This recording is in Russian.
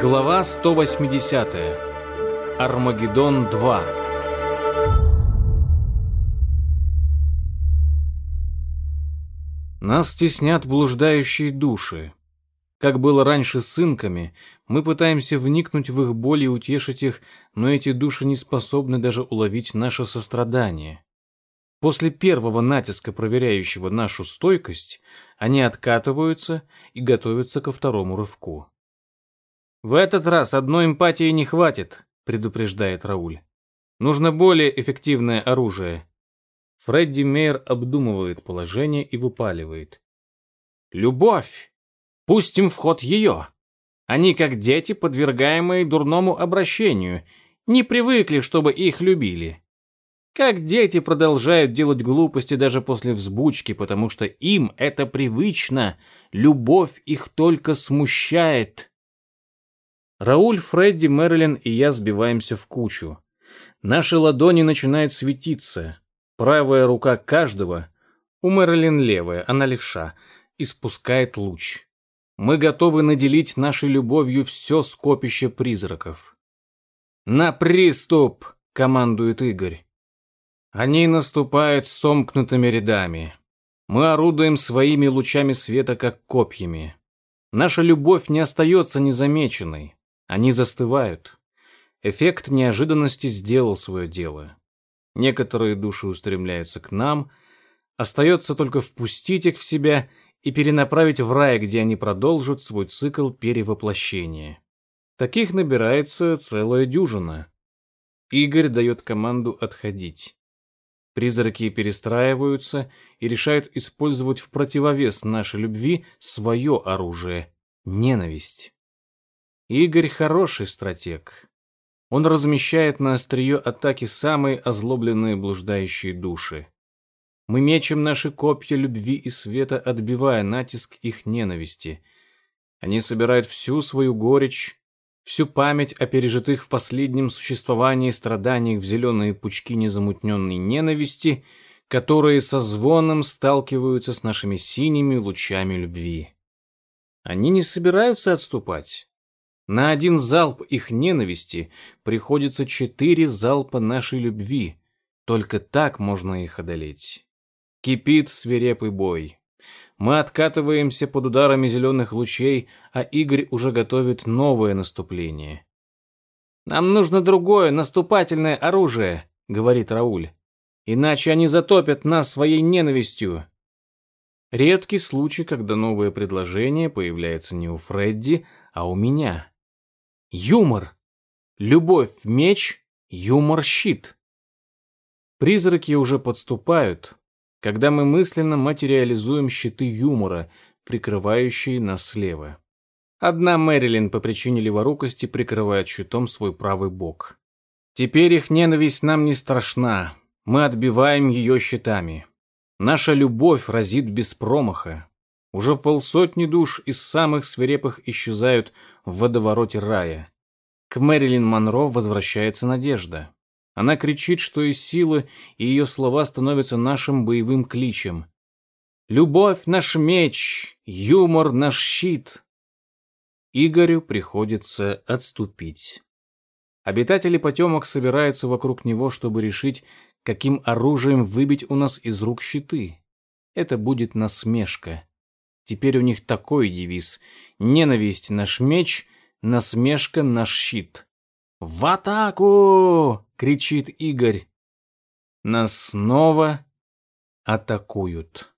Глава 180. Армагеддон 2. Нас стеснят блуждающие души. Как было раньше с инками, мы пытаемся вникнуть в их боль и утешить их, но эти души не способны даже уловить наше сострадание. После первого натиска, проверяющего нашу стойкость, они откатываются и готовятся ко второму рывку. «В этот раз одной эмпатии не хватит», — предупреждает Рауль. «Нужно более эффективное оружие». Фредди Мейер обдумывает положение и выпаливает. «Любовь! Пустим в ход ее! Они, как дети, подвергаемые дурному обращению, не привыкли, чтобы их любили. Как дети продолжают делать глупости даже после взбучки, потому что им это привычно, любовь их только смущает». Рауль, Фредди, Мэрилин и я сбиваемся в кучу. Наши ладони начинают светиться. Правая рука каждого, у Мэрилин левая, она левша, испускает луч. Мы готовы наделить нашей любовью все скопище призраков. «На приступ!» — командует Игорь. Они наступают сомкнутыми рядами. Мы орудуем своими лучами света, как копьями. Наша любовь не остается незамеченной. Они застывают. Эффект неожиданности сделал свое дело. Некоторые души устремляются к нам, остается только впустить их в себя и перенаправить в рай, где они продолжат свой цикл перевоплощения. Таких набирается целая дюжина. Игорь дает команду отходить. Призраки перестраиваются и решают использовать в противовес нашей любви свое оружие — ненависть. Игорь хороший стратег. Он размещает на острие атаки самые озлобленные блуждающие души. Мы мечем наши копья любви и света, отбивая натиск их ненависти. Они собирают всю свою горечь, всю память о пережитых в последнем существовании страданиях в зеленые пучки незамутненной ненависти, которые со звоном сталкиваются с нашими синими лучами любви. Они не собираются отступать. На один залп их ненависти приходится четыре залпа нашей любви. Только так можно их одолеть. Кипит свирепый бой. Мы откатываемся под ударами зеленых лучей, а Игорь уже готовит новое наступление. «Нам нужно другое, наступательное оружие», — говорит Рауль. «Иначе они затопят нас своей ненавистью». Редкий случай, когда новое предложение появляется не у Фредди, а у меня. Юмор. Любовь — меч, юмор — щит. Призраки уже подступают, когда мы мысленно материализуем щиты юмора, прикрывающие нас слева. Одна Мэрилин по причине леворукости прикрывает щитом свой правый бок. Теперь их ненависть нам не страшна, мы отбиваем ее щитами. Наша любовь разит без промаха. Уже полсотни душ из самых свирепых исчезают в водовороте рая. К Мэрилин Монро возвращается надежда. Она кричит, что из силы, и ее слова становятся нашим боевым кличем. «Любовь — наш меч, юмор — наш щит». Игорю приходится отступить. Обитатели потемок собираются вокруг него, чтобы решить, каким оружием выбить у нас из рук щиты. Это будет насмешка. Теперь у них такой девиз «Ненависть — наш меч, насмешка — наш щит». «В атаку!» — кричит Игорь. Нас снова атакуют.